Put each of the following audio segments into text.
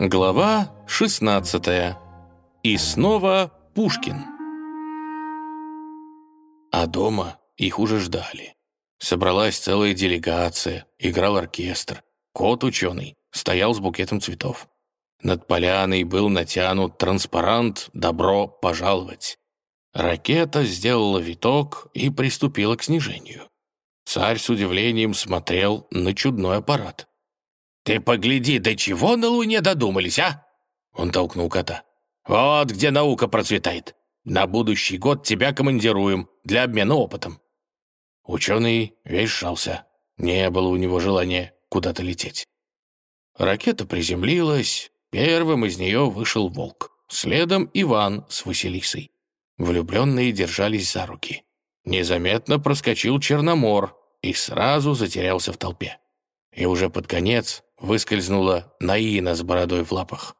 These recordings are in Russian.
Глава 16. И снова Пушкин. А дома их уже ждали. Собралась целая делегация, играл оркестр. Кот-ученый стоял с букетом цветов. Над поляной был натянут транспарант «Добро пожаловать». Ракета сделала виток и приступила к снижению. Царь с удивлением смотрел на чудной аппарат. «Ты погляди, до чего на Луне додумались, а?» Он толкнул кота. «Вот где наука процветает. На будущий год тебя командируем для обмена опытом». Ученый весь сжался. Не было у него желания куда-то лететь. Ракета приземлилась. Первым из нее вышел волк. Следом Иван с Василисой. Влюбленные держались за руки. Незаметно проскочил Черномор и сразу затерялся в толпе. И уже под конец выскользнула Наина с бородой в лапах.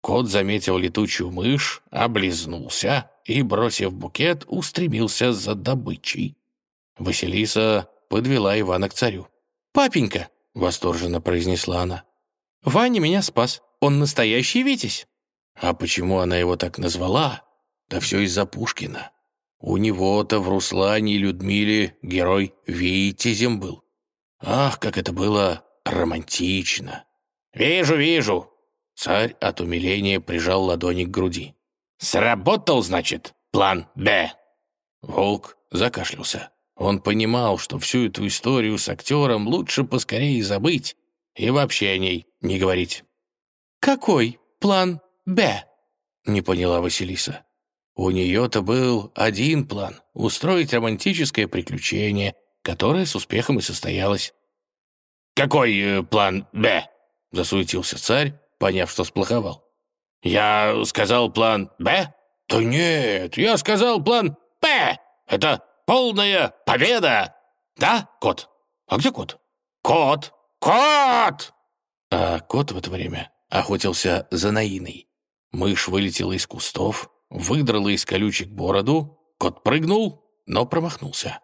Кот заметил летучую мышь, облизнулся и, бросив букет, устремился за добычей. Василиса подвела Ивана к царю. «Папенька!» — восторженно произнесла она. «Ваня меня спас. Он настоящий Витязь!» А почему она его так назвала? Да все из-за Пушкина. У него-то в Руслане и Людмиле герой Витязем был. Ах, как это было романтично. «Вижу, вижу!» Царь от умиления прижал ладони к груди. «Сработал, значит, план «Б». Волк закашлялся. Он понимал, что всю эту историю с актером лучше поскорее забыть и вообще о ней не говорить. «Какой план «Б»?» — не поняла Василиса. У нее-то был один план — устроить романтическое приключение, которое с успехом и состоялось. «Какой э, план «Б»?» — засуетился царь, поняв, что сплоховал. «Я сказал план «Б»?» «Да нет, я сказал план «П». Это полная победа! Да, кот? А где кот? Кот! Кот!» А кот в это время охотился за Наиной. Мышь вылетела из кустов, выдрала из колючек бороду, кот прыгнул, но промахнулся.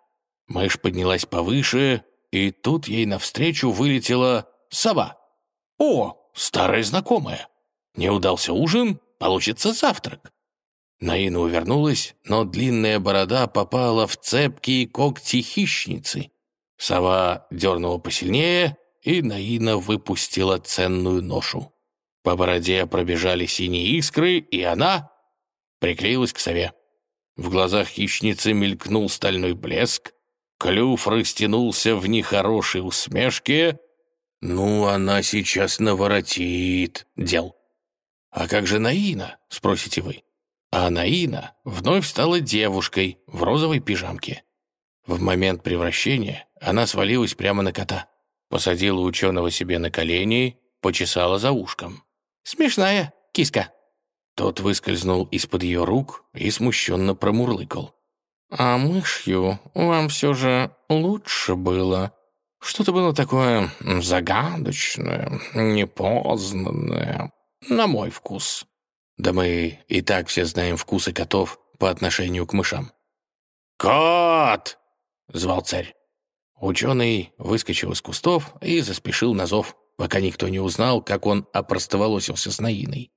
Мышь поднялась повыше, и тут ей навстречу вылетела сова. «О, старая знакомая! Не удался ужин, получится завтрак!» Наина увернулась, но длинная борода попала в цепкие когти хищницы. Сова дернула посильнее, и Наина выпустила ценную ношу. По бороде пробежали синие искры, и она приклеилась к сове. В глазах хищницы мелькнул стальной блеск, Клюв растянулся в нехорошей усмешке. «Ну, она сейчас наворотит дел». «А как же Наина?» — спросите вы. А Наина вновь стала девушкой в розовой пижамке. В момент превращения она свалилась прямо на кота, посадила ученого себе на колени, почесала за ушком. «Смешная киска». Тот выскользнул из-под ее рук и смущенно промурлыкал. А мышью вам все же лучше было. Что-то было такое загадочное, непознанное, на мой вкус. Да мы и так все знаем вкусы котов по отношению к мышам. «Кот!» — звал царь. Ученый выскочил из кустов и заспешил на зов, пока никто не узнал, как он опростоволосился с Наиной.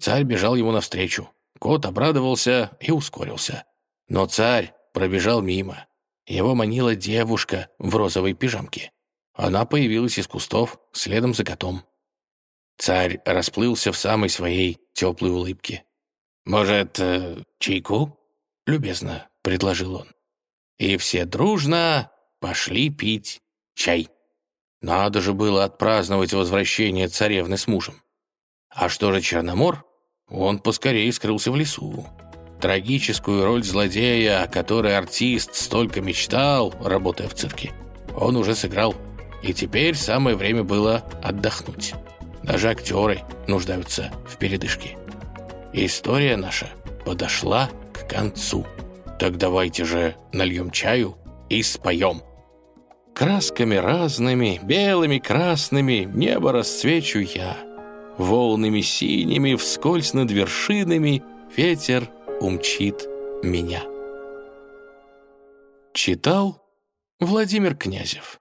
Царь бежал ему навстречу. Кот обрадовался и ускорился. Но царь пробежал мимо. Его манила девушка в розовой пижамке. Она появилась из кустов, следом за котом. Царь расплылся в самой своей теплой улыбке. «Может, э, чайку?» — любезно предложил он. И все дружно пошли пить чай. Надо же было отпраздновать возвращение царевны с мужем. А что же Черномор? Он поскорее скрылся в лесу. Трагическую роль злодея, о которой артист столько мечтал, работая в цирке, он уже сыграл. И теперь самое время было отдохнуть. Даже актеры нуждаются в передышке. История наша подошла к концу. Так давайте же нальем чаю и споем. Красками разными, белыми, красными, небо расцвечу я. Волнами синими, вскользь над вершинами, ветер умчит меня. Читал Владимир Князев